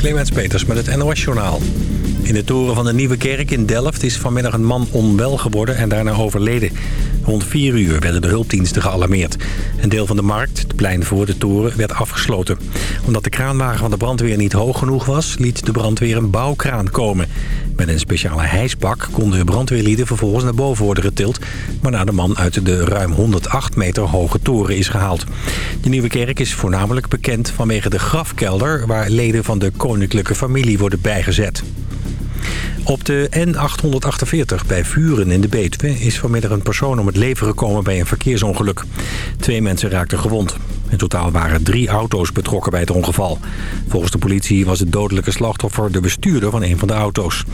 Clemens Peters met het NOS Journaal. In de toren van de Nieuwe Kerk in Delft is vanmiddag een man onwel geworden en daarna overleden. Rond 4 uur werden de hulpdiensten gealarmeerd. Een deel van de markt, het plein voor de toren, werd afgesloten. Omdat de kraanwagen van de brandweer niet hoog genoeg was... liet de brandweer een bouwkraan komen. Met een speciale hijsbak konden brandweerlieden vervolgens naar boven worden getild... waarna de man uit de ruim 108 meter hoge toren is gehaald. De Nieuwe Kerk is voornamelijk bekend vanwege de grafkelder... waar leden van de koninklijke familie worden bijgezet. Op de N848 bij Vuren in de Betuwe is vanmiddag een persoon om het leven gekomen bij een verkeersongeluk. Twee mensen raakten gewond. In totaal waren drie auto's betrokken bij het ongeval. Volgens de politie was het dodelijke slachtoffer de bestuurder van een van de auto's.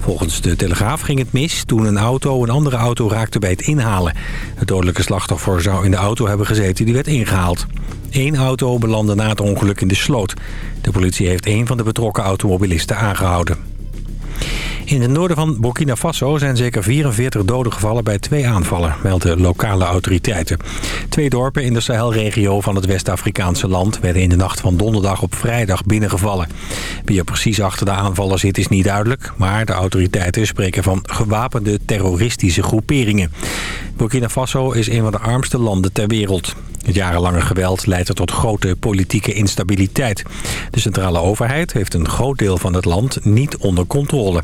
Volgens de Telegraaf ging het mis toen een auto een andere auto raakte bij het inhalen. Het dodelijke slachtoffer zou in de auto hebben gezeten die werd ingehaald. Eén auto belandde na het ongeluk in de sloot. De politie heeft een van de betrokken automobilisten aangehouden. In het noorden van Burkina Faso zijn zeker 44 doden gevallen bij twee aanvallen, melden lokale autoriteiten. Twee dorpen in de Sahelregio van het West-Afrikaanse land werden in de nacht van donderdag op vrijdag binnengevallen. Wie er precies achter de aanvallen zit is niet duidelijk, maar de autoriteiten spreken van gewapende terroristische groeperingen. Burkina Faso is een van de armste landen ter wereld. Het jarenlange geweld leidt er tot grote politieke instabiliteit. De centrale overheid heeft een groot deel van het land niet onder controle.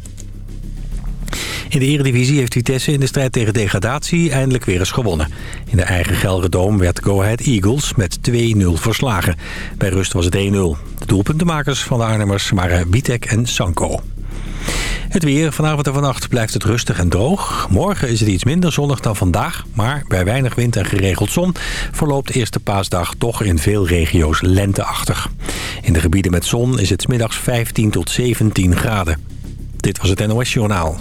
In de eredivisie heeft Vitesse in de strijd tegen degradatie eindelijk weer eens gewonnen. In de eigen Gelredoom werd Go Ahead Eagles met 2-0 verslagen. Bij rust was het 1-0. De doelpuntenmakers van de Arnhemmers waren Witek en Sanko. Het weer. Vanavond en vannacht blijft het rustig en droog. Morgen is het iets minder zonnig dan vandaag. Maar bij weinig wind en geregeld zon verloopt de eerste paasdag toch in veel regio's lenteachtig. In de gebieden met zon is het middags 15 tot 17 graden. Dit was het NOS Journaal.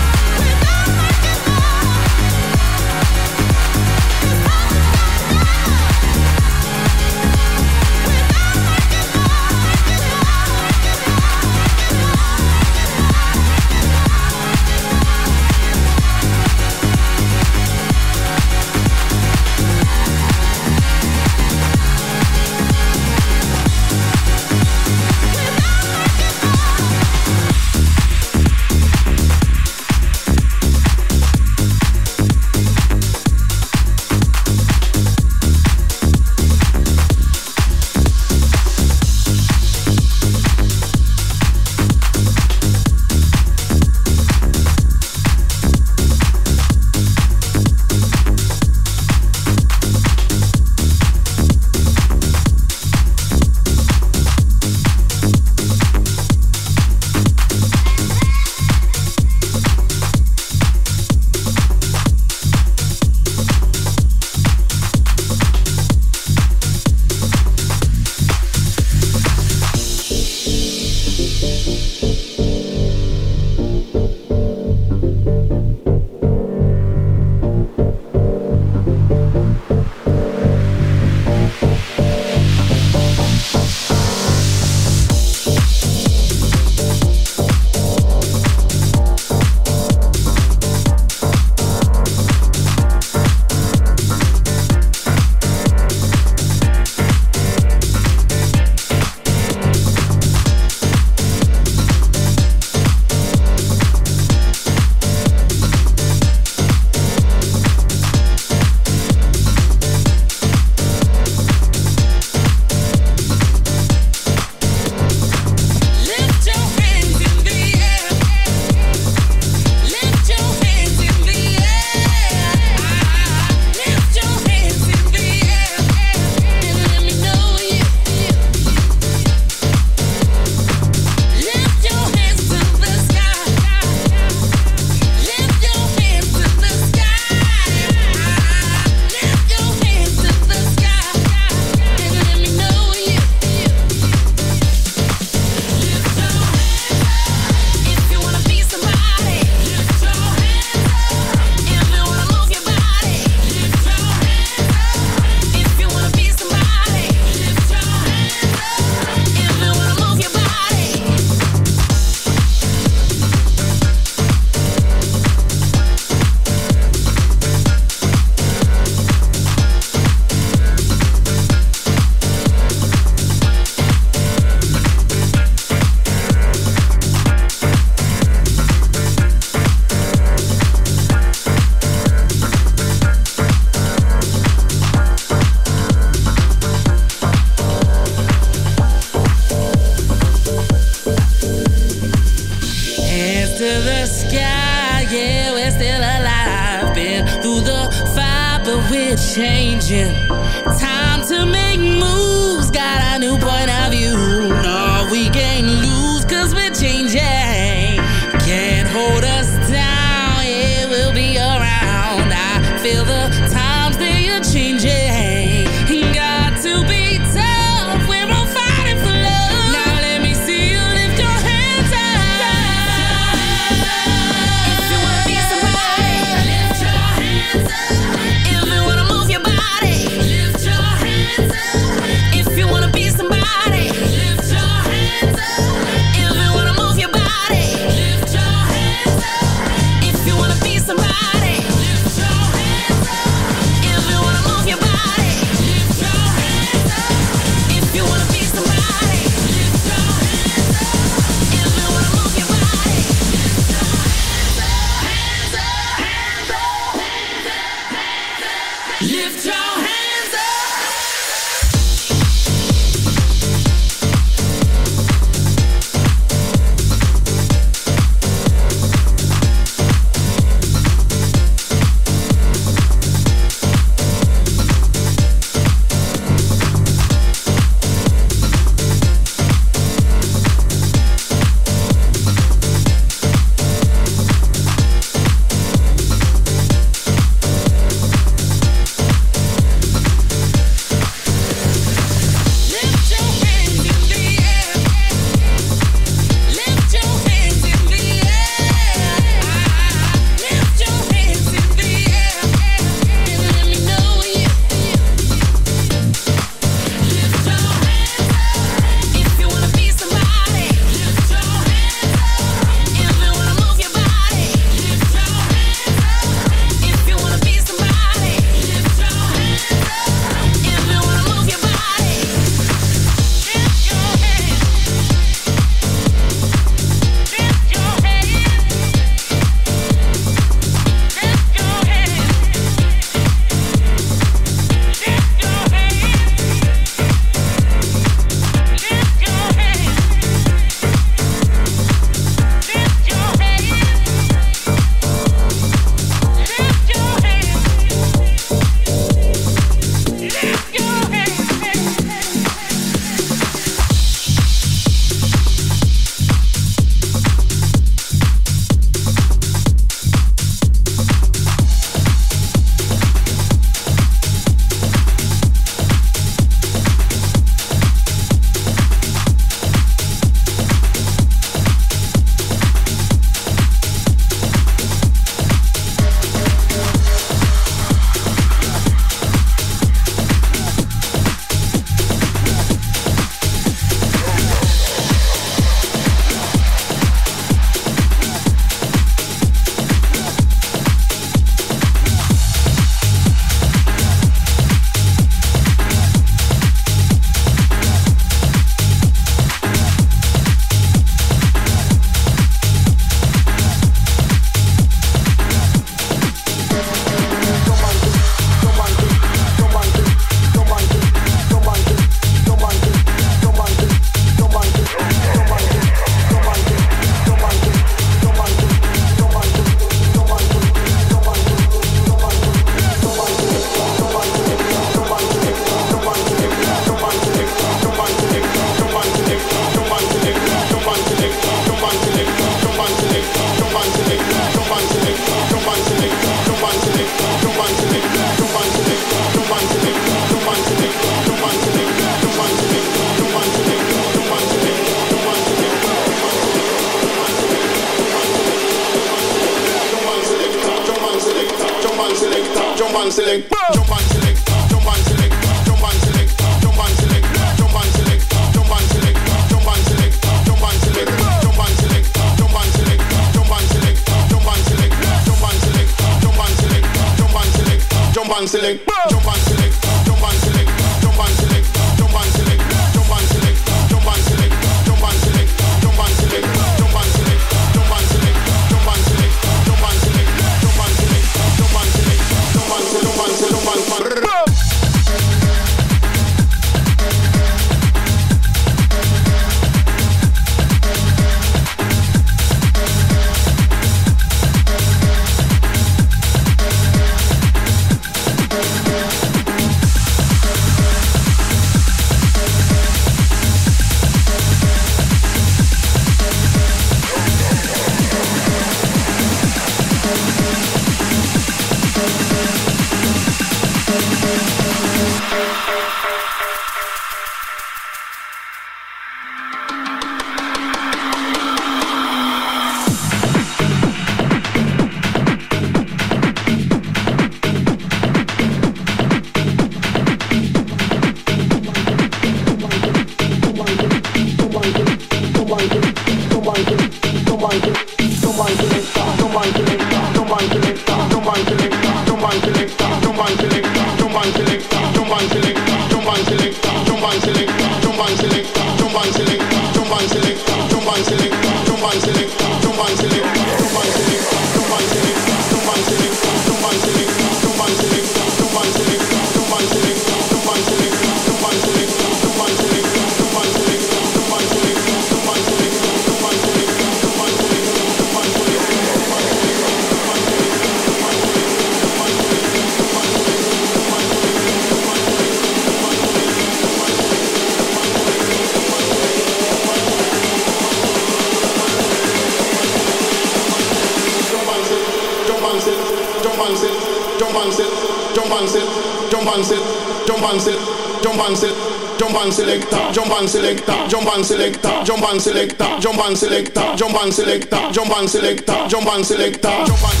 selector, jump and selector, jump and selector, jump and selector, jump and selector, jump and selector, jump and selector, jump and selector.